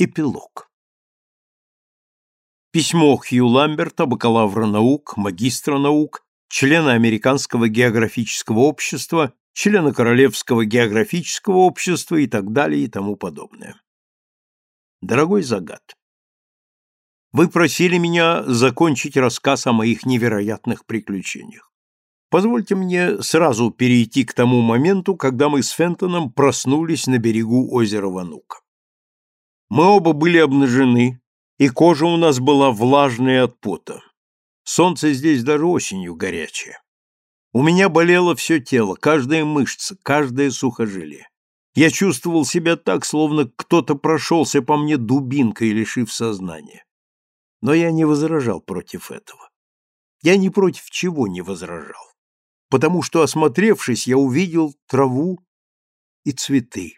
Эпилог. Письмо Хью Ламберта, бакалавра наук, магистра наук, члена Американского географического общества, члена Королевского географического общества и так далее и тому подобное. Дорогой Загад, вы просили меня закончить рассказ о моих невероятных приключениях. Позвольте мне сразу перейти к тому моменту, когда мы с Фентоном проснулись на берегу озера Ванука. Мы оба были обнажены, и кожа у нас была влажная от пота. Солнце здесь даже осенью горячее. У меня болело все тело, каждая мышца, каждое сухожилие. Я чувствовал себя так, словно кто-то прошелся по мне дубинкой, лишив сознания. Но я не возражал против этого. Я ни против чего не возражал. Потому что, осмотревшись, я увидел траву и цветы.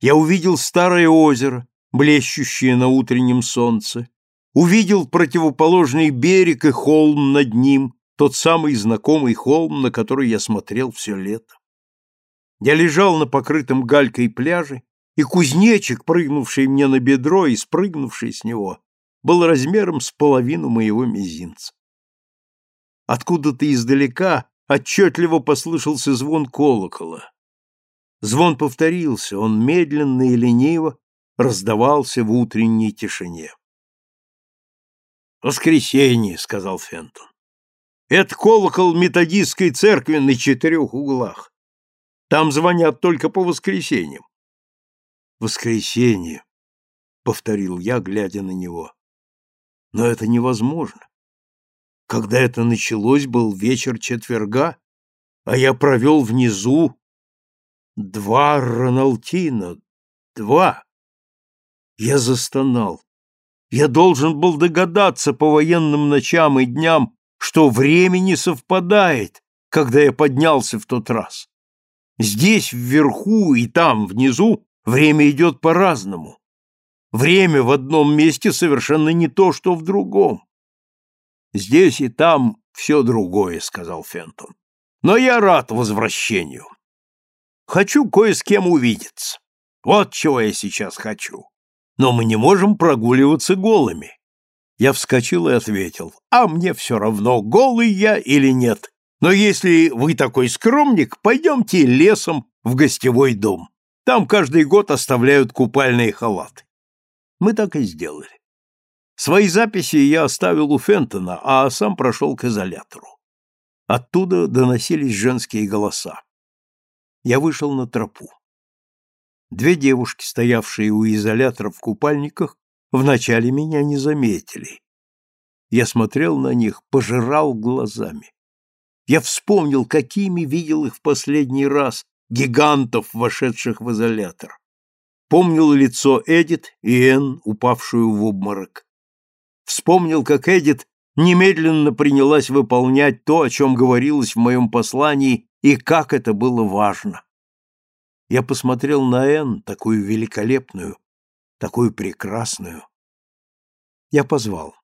Я увидел старое озеро, блещущее на утреннем солнце, увидел противоположный берег и холм над ним, тот самый знакомый холм, на который я смотрел все лето. Я лежал на покрытом галькой пляже, и кузнечик, прыгнувший мне на бедро и спрыгнувший с него, был размером с половину моего мизинца. Откуда-то издалека отчетливо послышался звон колокола. Звон повторился, он медленно и лениво раздавался в утренней тишине. «Воскресенье», — сказал Фентон. «Это колокол методистской церкви на четырех углах. Там звонят только по воскресеньям». «Воскресенье», — повторил я, глядя на него. «Но это невозможно. Когда это началось, был вечер четверга, а я провел внизу два Роналтина, два. Я застонал. Я должен был догадаться по военным ночам и дням, что время не совпадает, когда я поднялся в тот раз. Здесь вверху и там внизу время идет по-разному. Время в одном месте совершенно не то, что в другом. Здесь и там все другое, сказал Фентон. Но я рад возвращению. Хочу кое с кем увидеться. Вот чего я сейчас хочу но мы не можем прогуливаться голыми. Я вскочил и ответил, а мне все равно, голый я или нет. Но если вы такой скромник, пойдемте лесом в гостевой дом. Там каждый год оставляют купальные халаты. Мы так и сделали. Свои записи я оставил у Фентона, а сам прошел к изолятору. Оттуда доносились женские голоса. Я вышел на тропу. Две девушки, стоявшие у изолятора в купальниках, вначале меня не заметили. Я смотрел на них, пожирал глазами. Я вспомнил, какими видел их в последний раз, гигантов, вошедших в изолятор. Помнил лицо Эдит и Энн, упавшую в обморок. Вспомнил, как Эдит немедленно принялась выполнять то, о чем говорилось в моем послании, и как это было важно. Я посмотрел на Энн, такую великолепную, такую прекрасную. Я позвал.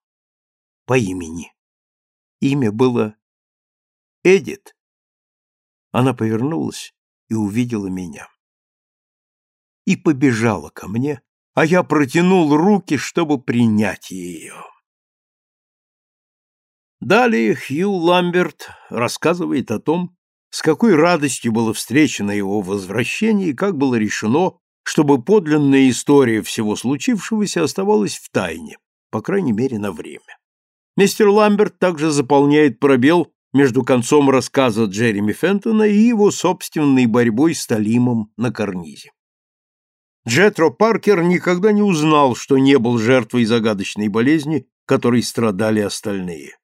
По имени. Имя было Эдит. Она повернулась и увидела меня. И побежала ко мне, а я протянул руки, чтобы принять ее. Далее Хью Ламберт рассказывает о том, с какой радостью было встречено его возвращение и как было решено, чтобы подлинная история всего случившегося оставалась в тайне, по крайней мере, на время. Мистер Ламберт также заполняет пробел между концом рассказа Джереми Фентона и его собственной борьбой с Талимом на карнизе. Джетро Паркер никогда не узнал, что не был жертвой загадочной болезни, которой страдали остальные.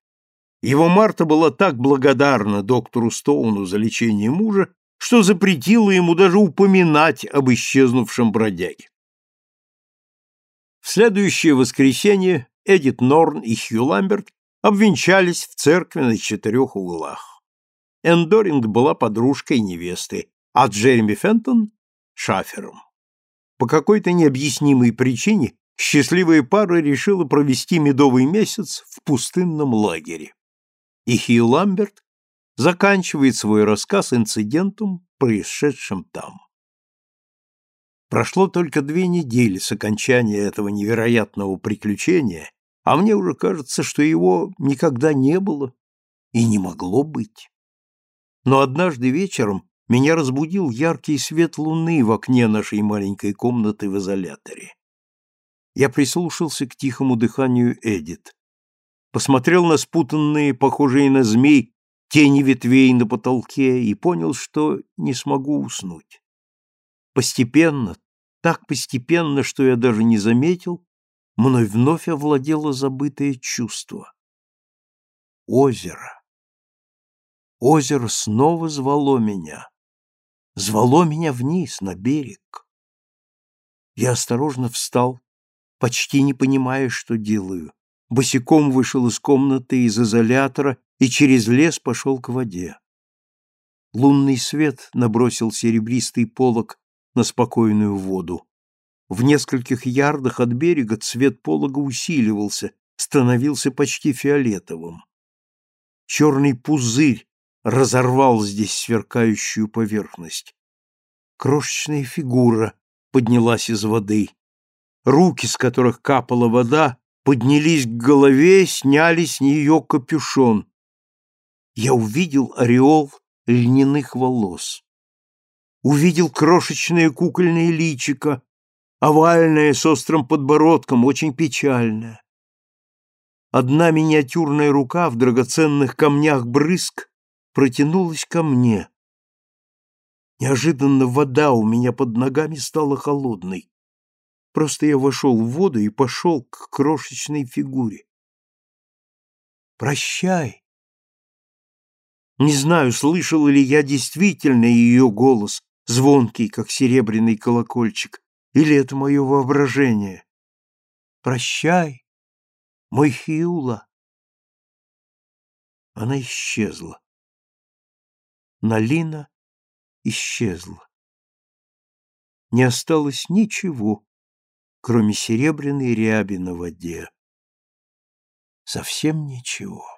Его Марта была так благодарна доктору Стоуну за лечение мужа, что запретила ему даже упоминать об исчезнувшем бродяге. В следующее воскресенье Эдит Норн и Хью Ламберт обвенчались в церкви на четырех углах. Эндоринг была подружкой невесты, а Джереми Фентон — шафером. По какой-то необъяснимой причине счастливая пара решила провести медовый месяц в пустынном лагере и Хью Ламберт заканчивает свой рассказ инцидентом, происшедшим там. Прошло только две недели с окончания этого невероятного приключения, а мне уже кажется, что его никогда не было и не могло быть. Но однажды вечером меня разбудил яркий свет луны в окне нашей маленькой комнаты в изоляторе. Я прислушался к тихому дыханию Эдит, посмотрел на спутанные, похожие на змей, тени ветвей на потолке и понял, что не смогу уснуть. Постепенно, так постепенно, что я даже не заметил, мной вновь овладело забытое чувство. Озеро. Озеро снова звало меня. Звало меня вниз, на берег. Я осторожно встал, почти не понимая, что делаю. Босиком вышел из комнаты, из изолятора и через лес пошел к воде. Лунный свет набросил серебристый полог на спокойную воду. В нескольких ярдах от берега цвет полога усиливался, становился почти фиолетовым. Черный пузырь разорвал здесь сверкающую поверхность. Крошечная фигура поднялась из воды. Руки, с которых капала вода, поднялись к голове, сняли с нее капюшон. Я увидел ореол льняных волос. Увидел крошечное кукольное личико, овальное с острым подбородком, очень печальное. Одна миниатюрная рука в драгоценных камнях брызг протянулась ко мне. Неожиданно вода у меня под ногами стала холодной. Просто я вошел в воду и пошел к крошечной фигуре. «Прощай!» Не знаю, слышал ли я действительно ее голос, звонкий, как серебряный колокольчик, или это мое воображение. «Прощай, мой Хиула!» Она исчезла. Налина исчезла. Не осталось ничего, кроме серебряной ряби на воде. Совсем ничего.